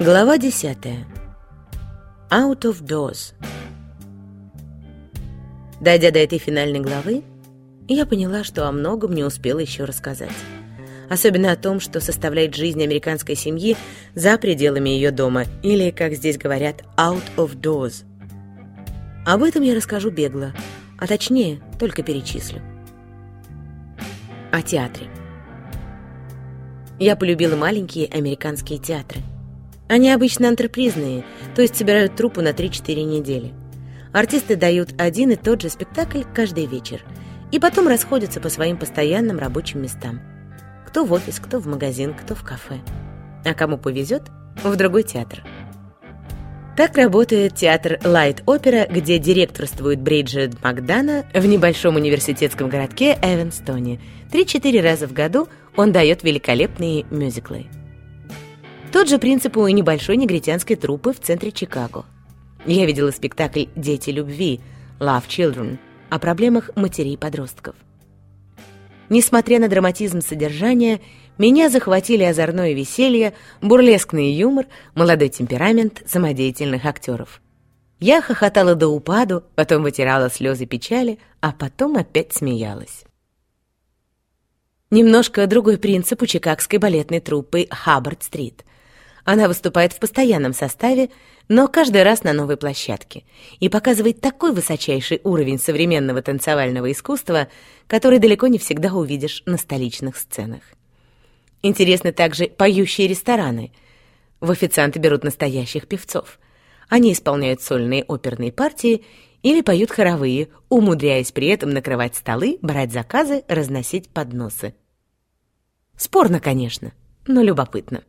Глава 10. Out of doors. Дойдя до этой финальной главы, я поняла, что о многом не успела еще рассказать. Особенно о том, что составляет жизнь американской семьи за пределами ее дома, или, как здесь говорят, out of doors. Об этом я расскажу бегло, а точнее, только перечислю. О театре. Я полюбила маленькие американские театры – они обычно антрепризные, то есть собирают труппу на 3-4 недели. Артисты дают один и тот же спектакль каждый вечер и потом расходятся по своим постоянным рабочим местам. Кто в офис, кто в магазин, кто в кафе. А кому повезет, в другой театр. Так работает театр Opera, где директорствует Бриджит Макдана в небольшом университетском городке Эванстоне. Три-четыре раза в году он дает великолепные мюзиклы. Тот же принцип у небольшой негритянской труппы в центре Чикаго. Я видела спектакль «Дети любви» «Love Children» о проблемах матерей-подростков. Несмотря на драматизм содержания, меня захватили озорное веселье, бурлескный юмор, молодой темперамент самодеятельных актеров. Я хохотала до упаду, потом вытирала слезы печали, а потом опять смеялась. Немножко другой принцип у чикагской балетной труппы «Хаббард-стрит». Она выступает в постоянном составе, но каждый раз на новой площадке и показывает такой высочайший уровень современного танцевального искусства, который далеко не всегда увидишь на столичных сценах. Интересны также поющие рестораны. В официанты берут настоящих певцов. Они исполняют сольные оперные партии или поют хоровые, умудряясь при этом накрывать столы, брать заказы, разносить подносы. Спорно, конечно, но любопытно.